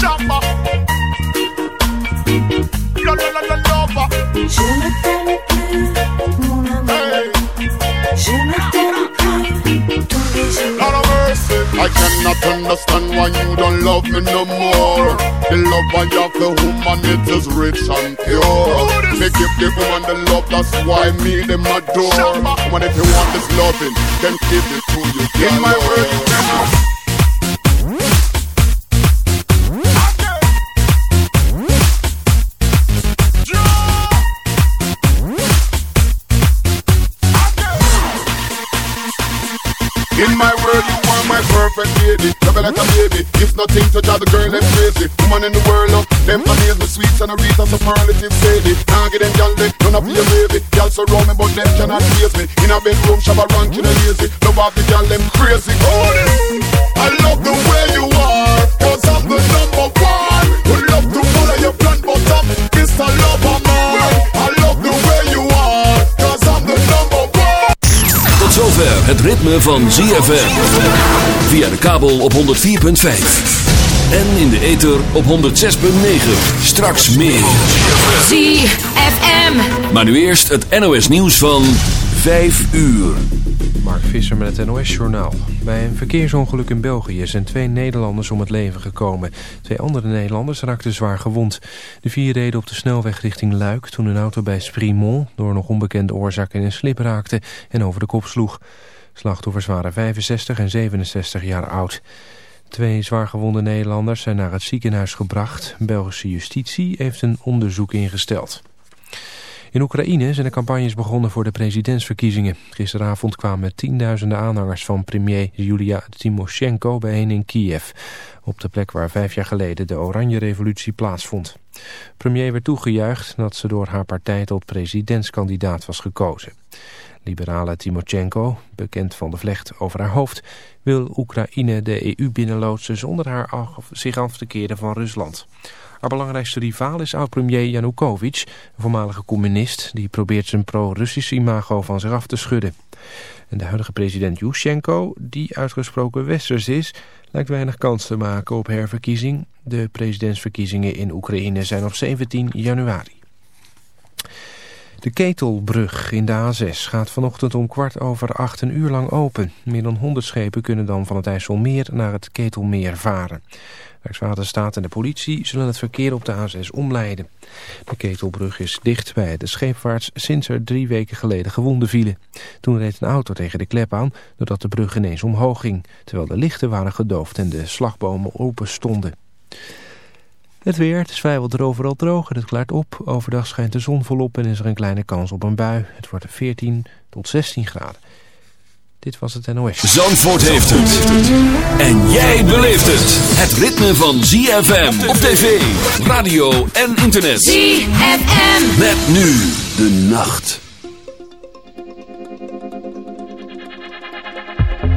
Shamba. I cannot understand why you don't love me no more. The love I have for woman, it is rich and pure. They give the woman the love, that's why me them adore. Want this loving, then give it to you. In my words. In my world, you are my perfect lady. Love like a baby. If nothing to drive the girl them crazy. Woman in the world, love. Them amaze me sweet and a reason superlative sadie. Now get them gal, they to be a baby. Gal so me, but them cannot face me. In a bedroom, Shabba Ranking and lazy. Love off the girl them crazy. Oh, it. I love Het ritme van ZFM. Via de kabel op 104.5. En in de ether op 106.9. Straks meer. ZFM. Maar nu eerst het NOS nieuws van 5 uur. Mark Visser met het NOS Journaal. Bij een verkeersongeluk in België zijn twee Nederlanders om het leven gekomen. Twee andere Nederlanders raakten zwaar gewond. De vier reden op de snelweg richting Luik toen een auto bij Sprimont... door nog onbekende oorzaak in een slip raakte en over de kop sloeg. Slachtoffers waren 65 en 67 jaar oud. Twee zwaargewonde Nederlanders zijn naar het ziekenhuis gebracht. Belgische justitie heeft een onderzoek ingesteld. In Oekraïne zijn de campagnes begonnen voor de presidentsverkiezingen. Gisteravond kwamen tienduizenden aanhangers van premier Julia Timoshenko bijeen in Kiev. Op de plek waar vijf jaar geleden de Oranje Revolutie plaatsvond. Premier werd toegejuicht dat ze door haar partij tot presidentskandidaat was gekozen. Liberale Timoshenko, bekend van de vlecht over haar hoofd, wil Oekraïne de EU binnenloodsen zonder haar zich af te keren van Rusland. Haar belangrijkste rivaal is oud-premier Yanukovych, een voormalige communist... die probeert zijn pro-Russische imago van zich af te schudden. En de huidige president Yushchenko, die uitgesproken westers is... lijkt weinig kans te maken op herverkiezing. De presidentsverkiezingen in Oekraïne zijn op 17 januari. De Ketelbrug in de A6 gaat vanochtend om kwart over acht een uur lang open. Meer dan 100 schepen kunnen dan van het IJsselmeer naar het Ketelmeer varen. Rijkswaterstaat en de politie zullen het verkeer op de A6 omleiden. De Ketelbrug is dicht bij de scheepvaarts sinds er drie weken geleden gewonden vielen. Toen reed een auto tegen de klep aan doordat de brug ineens omhoog ging... terwijl de lichten waren gedoofd en de slagbomen open stonden. Het weer, het is vrijwel overal droog en het klaart op. Overdag schijnt de zon volop en is er een kleine kans op een bui. Het wordt 14 tot 16 graden. Dit was het NOS. Zandvoort heeft het. En jij beleeft het. Het ritme van ZFM op tv, radio en internet. ZFM. Met nu de nacht.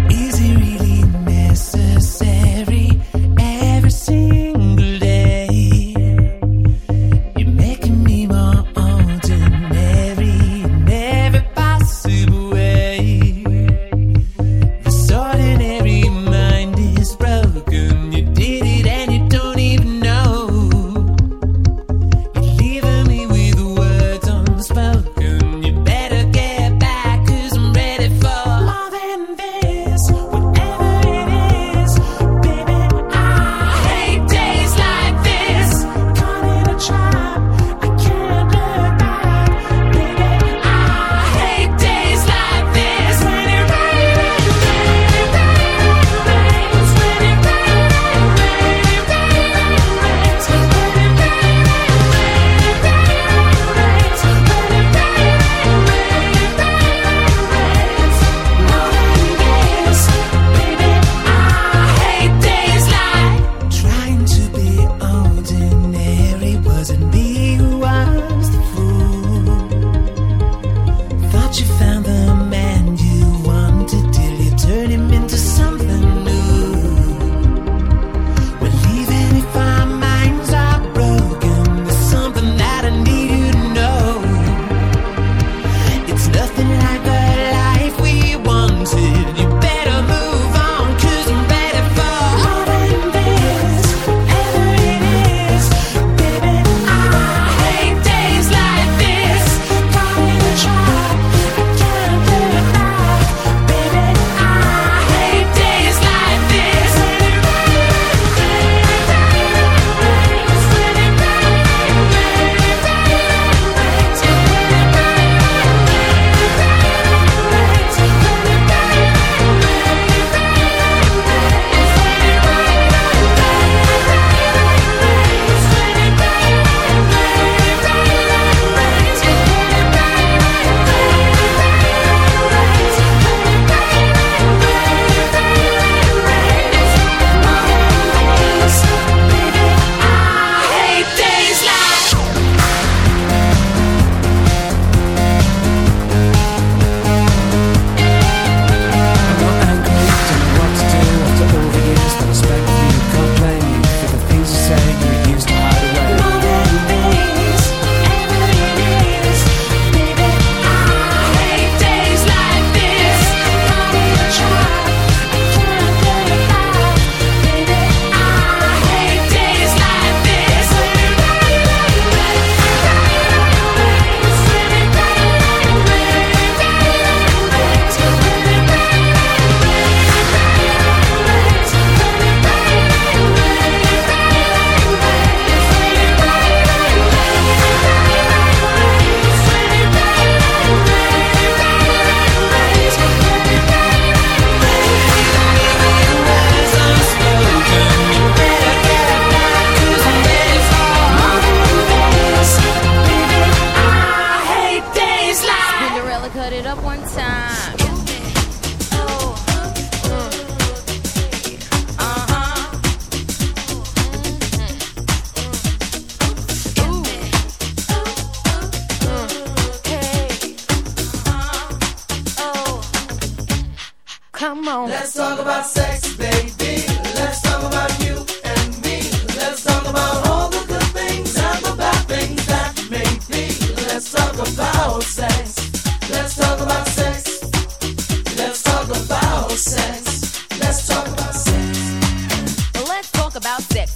Is really necessary? Every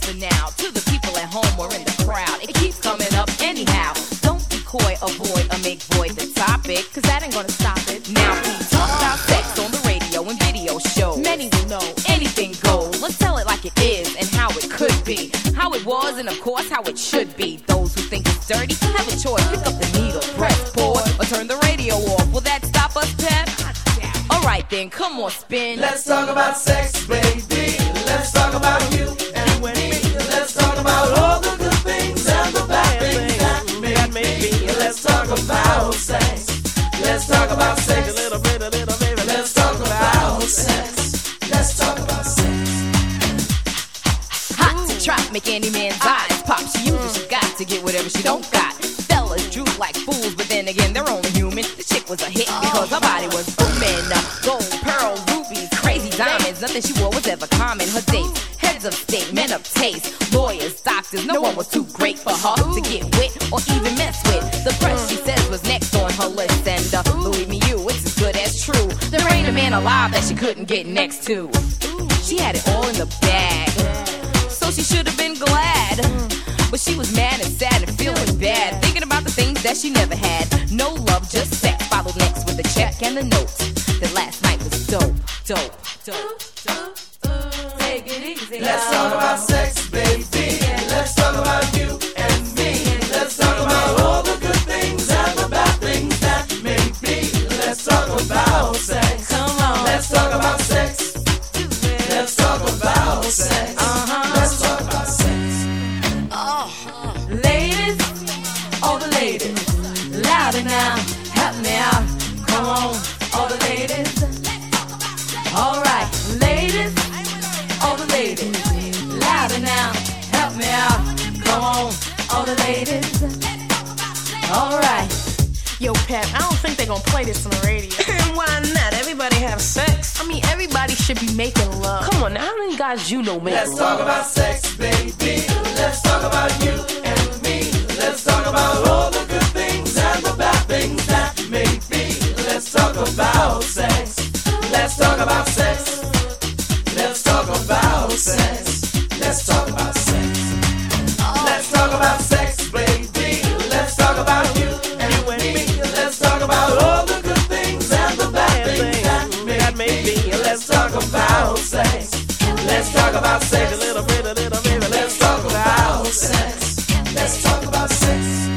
for now. next to. Help me out, Come on, all the ladies. All right, ladies, all the ladies. Louder now, help me out. Come on, all the ladies. All right. Yo, Pep, I don't think they're gonna play this on the radio. Why not? Everybody have sex. I mean, everybody should be making love. Come on, how many guys you know make Let's love? talk about sex, baby. Let's talk about you and me. Let's talk about all the Let's talk about sex. Let's talk about sex. Let's talk about sex. Let's talk about sex. Let's talk about you and me. Let's talk about all the good things and the bad things that. Let's talk about sex. Let's talk about sex. Let's talk about sex. Let's talk about sex.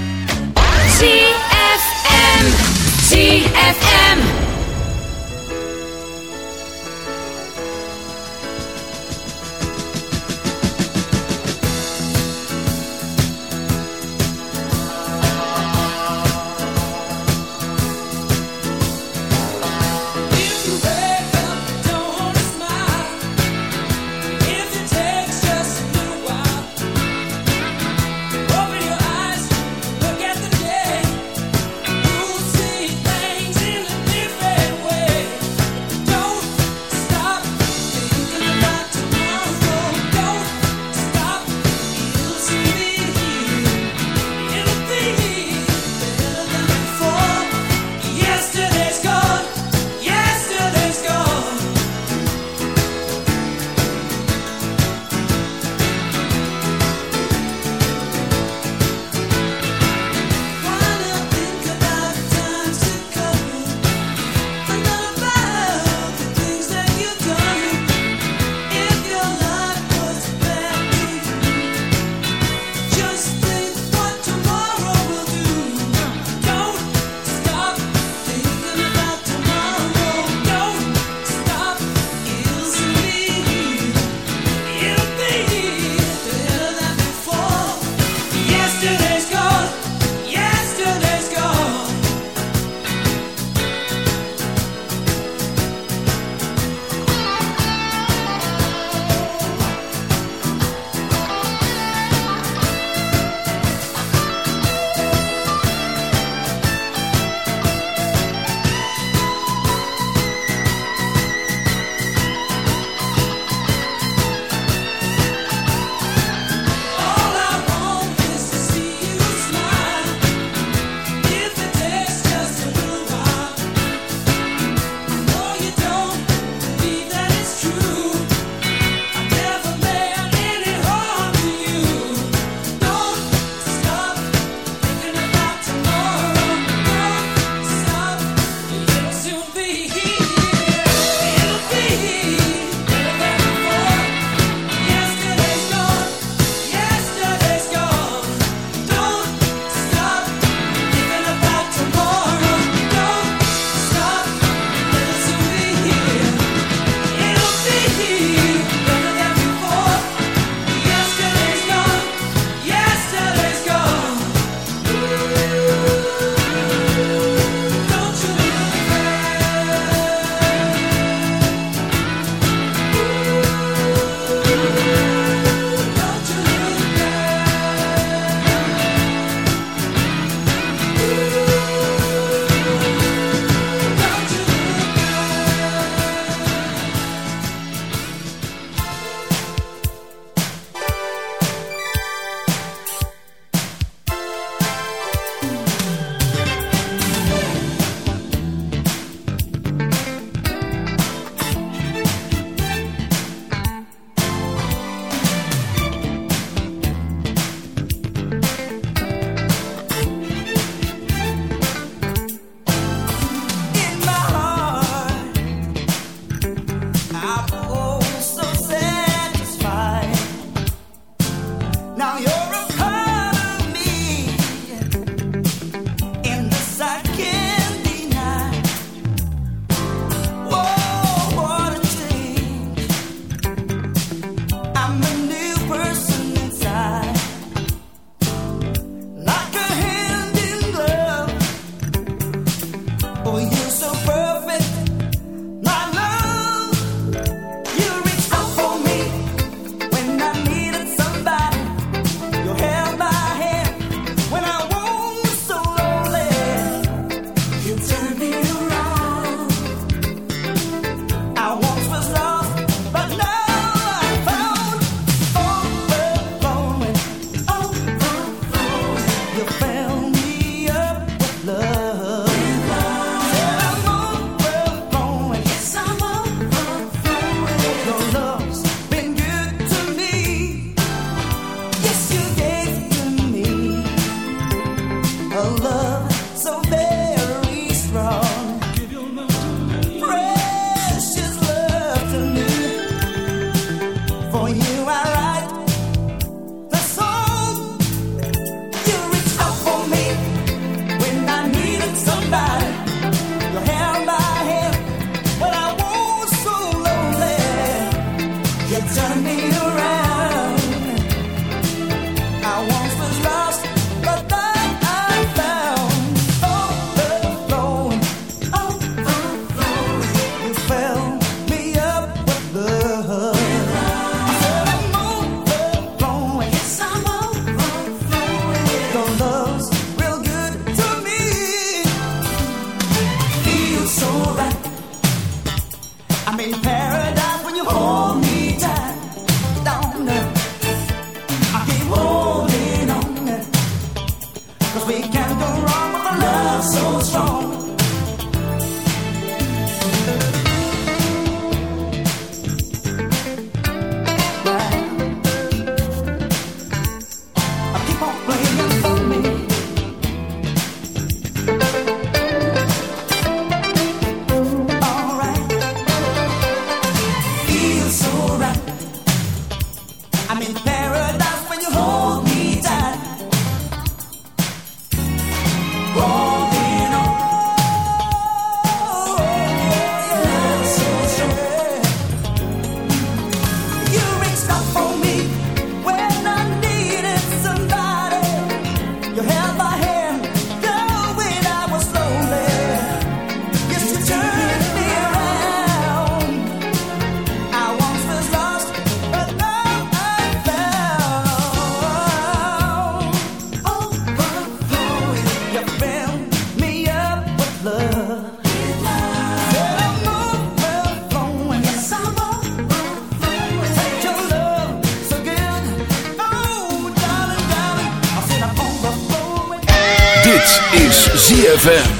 ZFM.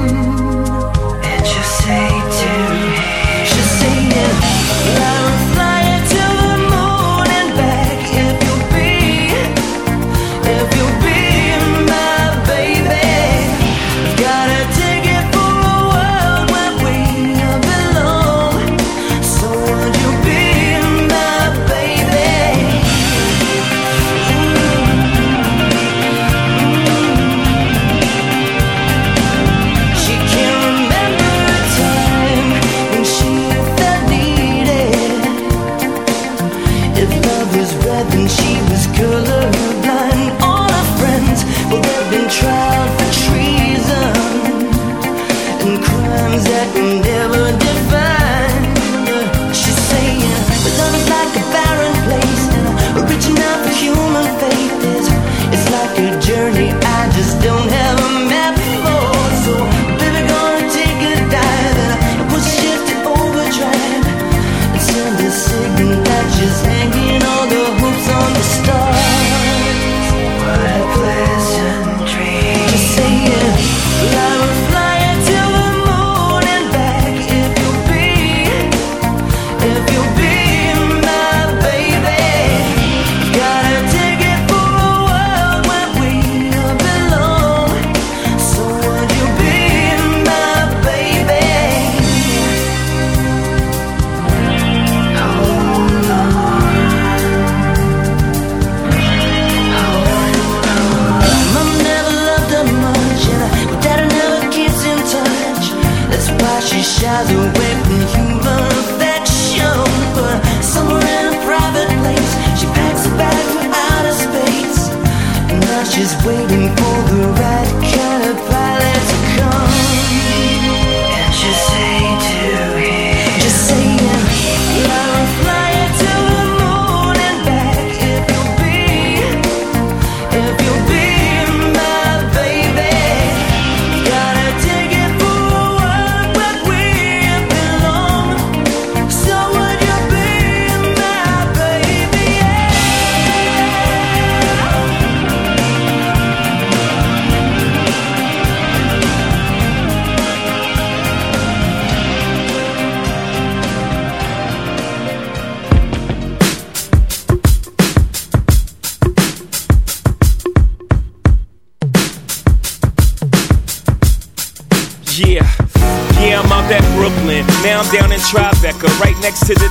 Next to the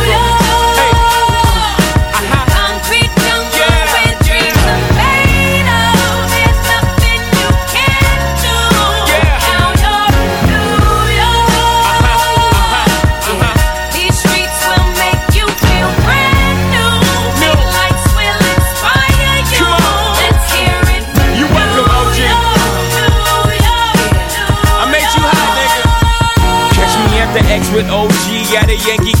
OG at a Yankee.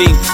enfim.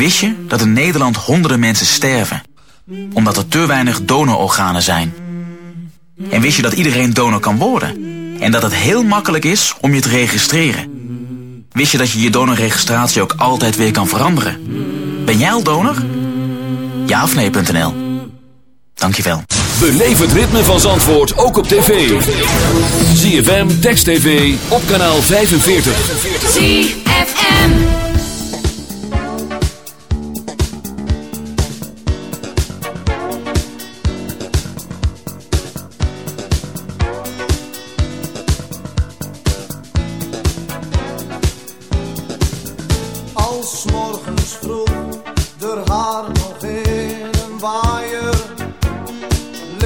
Wist je dat in Nederland honderden mensen sterven? Omdat er te weinig donororganen zijn. En wist je dat iedereen donor kan worden? En dat het heel makkelijk is om je te registreren? Wist je dat je je donorregistratie ook altijd weer kan veranderen? Ben jij al donor? Ja of nee.nl Dankjewel. Beleef het ritme van Zandvoort ook op tv. ZFM, Text TV, op kanaal 45. ZFM.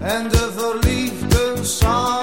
en de verliefden samen.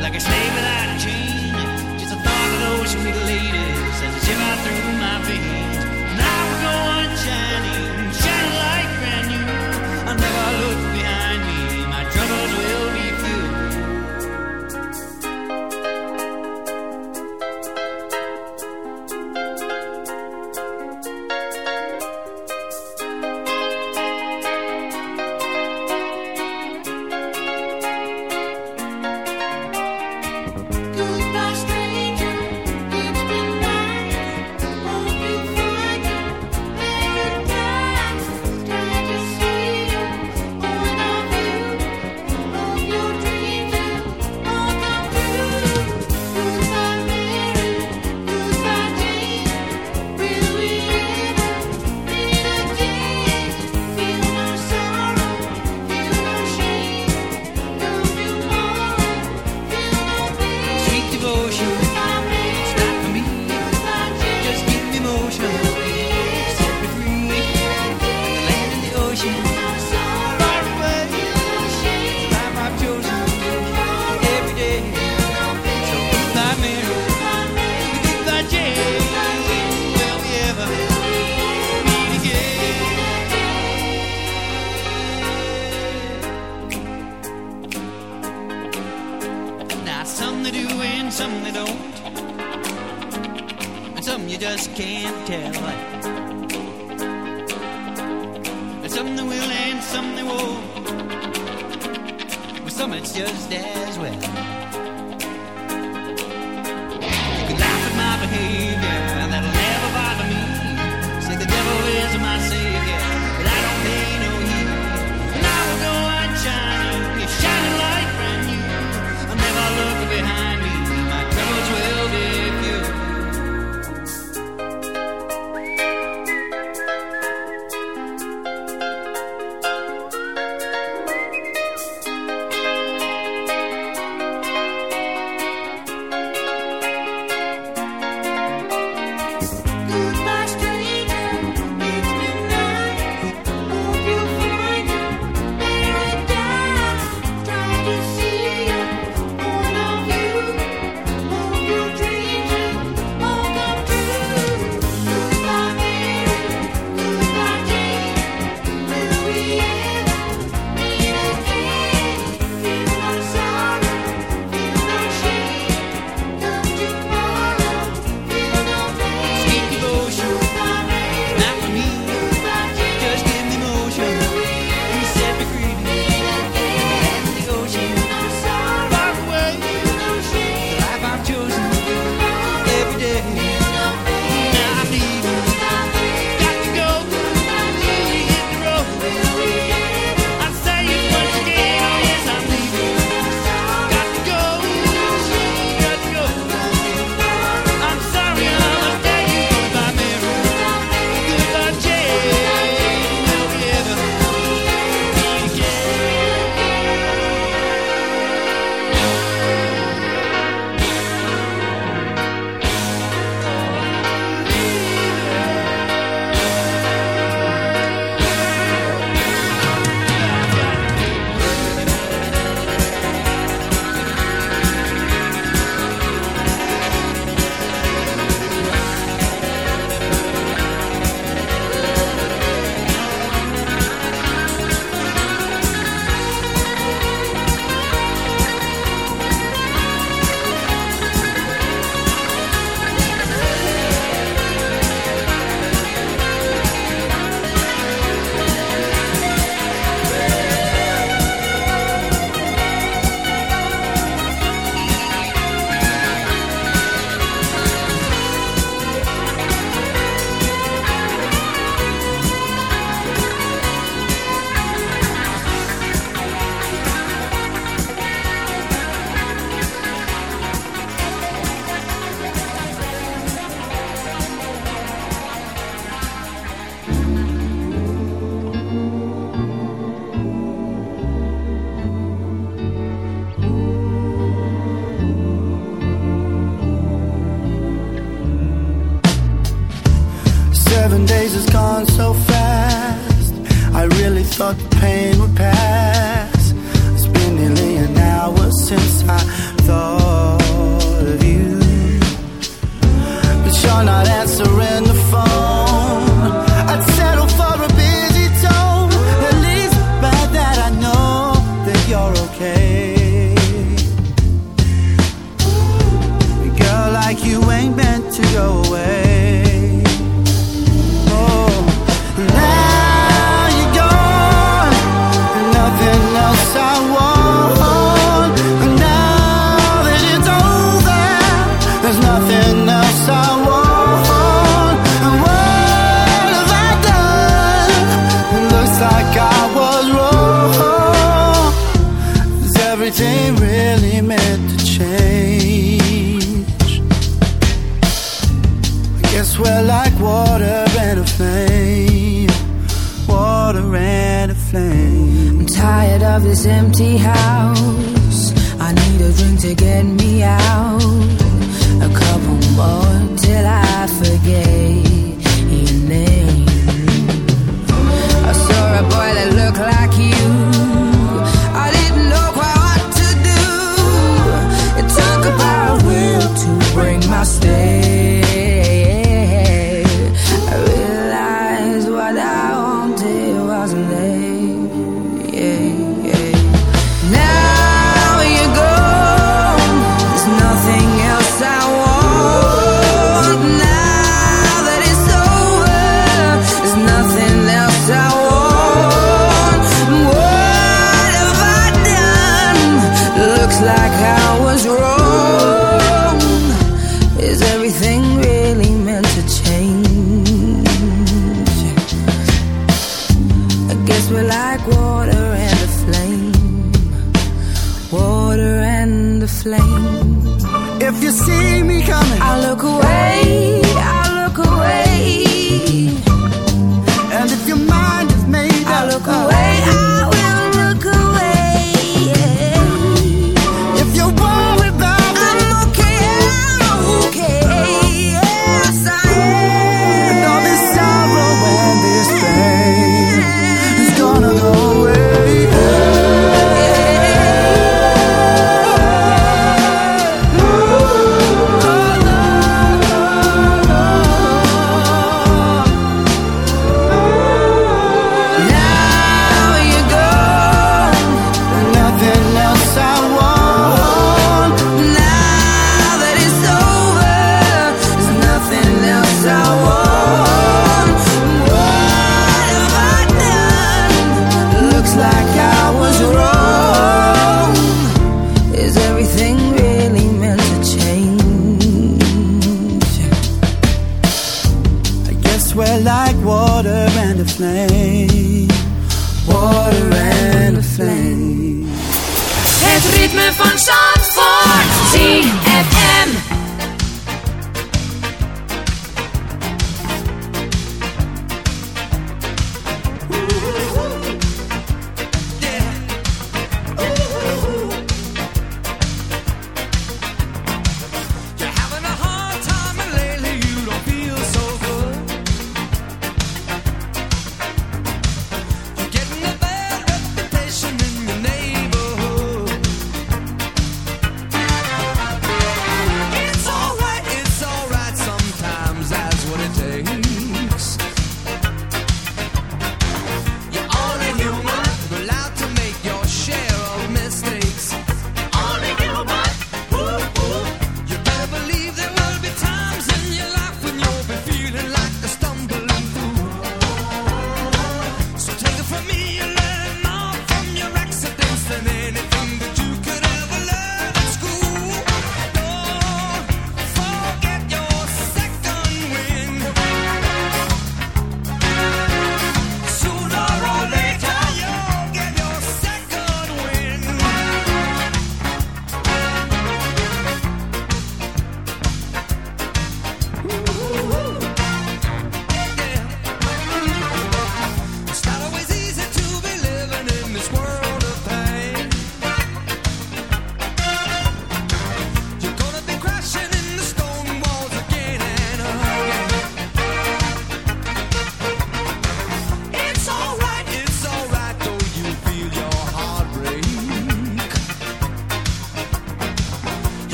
like a slave without a chain. Just a thought of those who ladies.